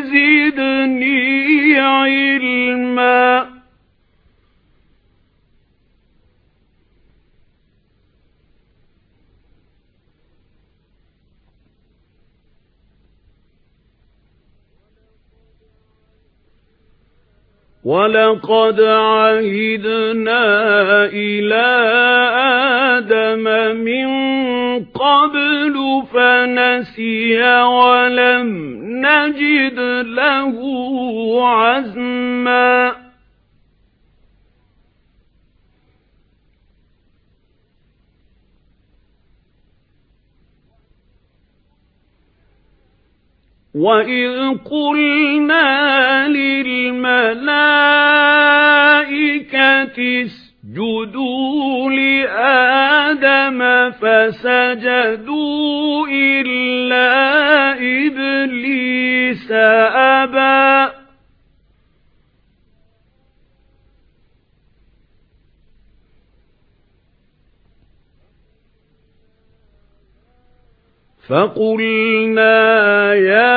زِدْنِي عِلْمًا. وَلَقَدْ عَهِدْنَا إِلَى آدَمَ مِنْ قَبْلُ فَنَسِيَ وَلَمْ نَجِدْ لَهُ عَزْمًا. وَإِذْ قُلْنَا لِلْمَلَائِكَةِ اسْجُدُوا لِآدَمَ فَسَجَدُوا إِلَّا إِبْلِيسَ أَبَى فَقُلْنَا يَا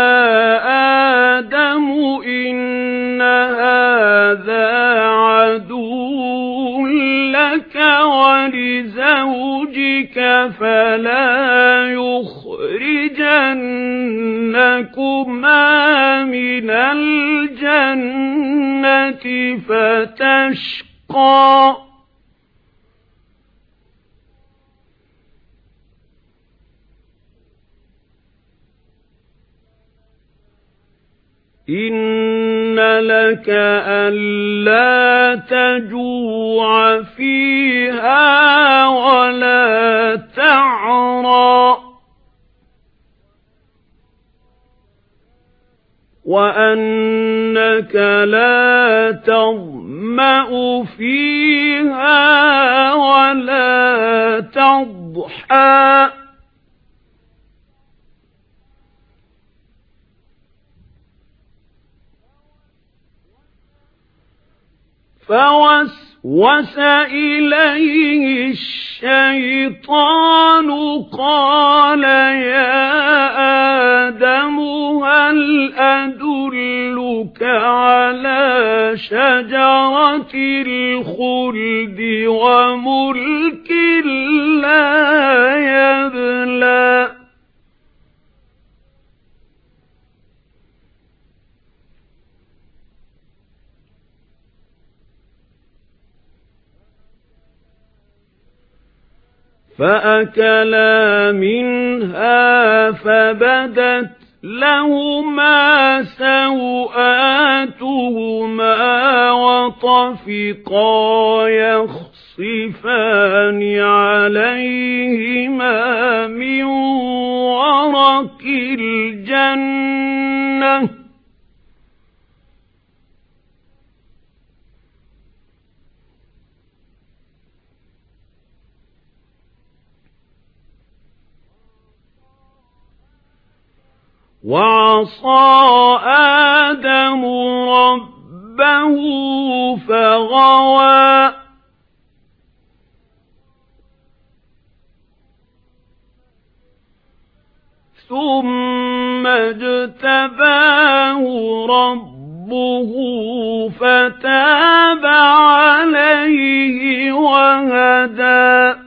يُخْرِجَنَّكُمَا مِنَ الْجَنَّةِ فَتَشْقَى إِنَّ لَكَ أَلَّا تَجُوعَ فِيهَا وَلَا وَأَنَّكَ لَا تَظْمَأُ فِيهَا وَلَا تَضْحَى فَوَسْوَسَ إِلَيْهِ الشَّيْطَانُ قَالَ يَا آدَمُ هَلْ أَدُلُّكَ عَلَى شَجَرَةِ الْخُلْدِ وَمُلْكٍ لَّا يَبْلَى فَأَكَلَا مِنْهَا فَبَدَتْ لَهُمَا سَوْآتُهُمَا وَطَفِقَا يَخْصِفَانِ عَلَيْهِمَا مِنْ وَرَقِ الْجَنَّةِ وَعَصَى آدَمُ رَبَّهُ فَغَوَى ثُمَّ اجْتَبَاهُ رَبُّهُ فَتَابَ عَلَيْهِ وَهَدَى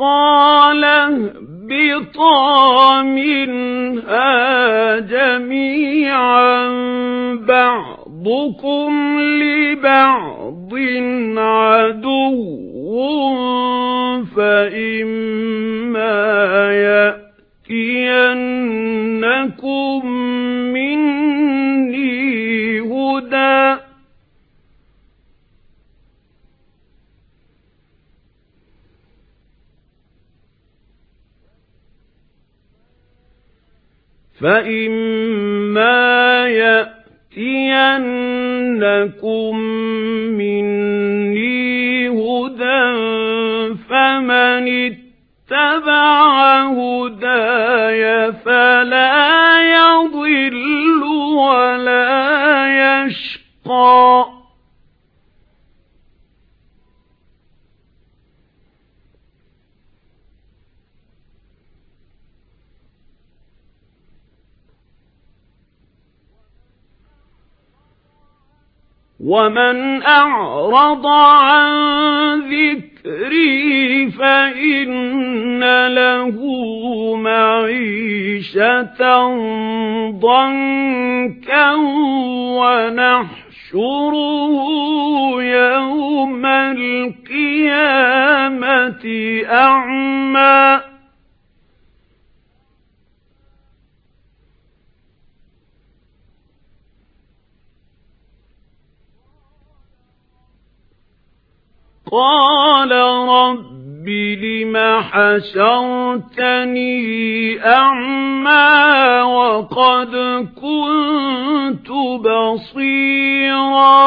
قَالَ اهْبِطَا مِنْهَا جَمِيعًا بَعْضُكُمْ لِبَعْضٍ عَدُوٌّ فَإِمَّا يَأْتِيَنَّكُمْ فإما يأتينكم مني هدى فمن اتبع هداي فلا يضل ولا يشقى وَمَنْ أَعْرَضَ عَنْ ذِكْرِي فَإِنَّ لَهُ مَعِيشَةً ضَنكًا وَنَحْشُرُهُ يَوْمَ الْقِيَامَةِ أَعْمَى قَالَ رَبِّ لِمَ حَشَرْتَنِي أَعْمَى وَقَدْ كُنتُ بَصِيرًا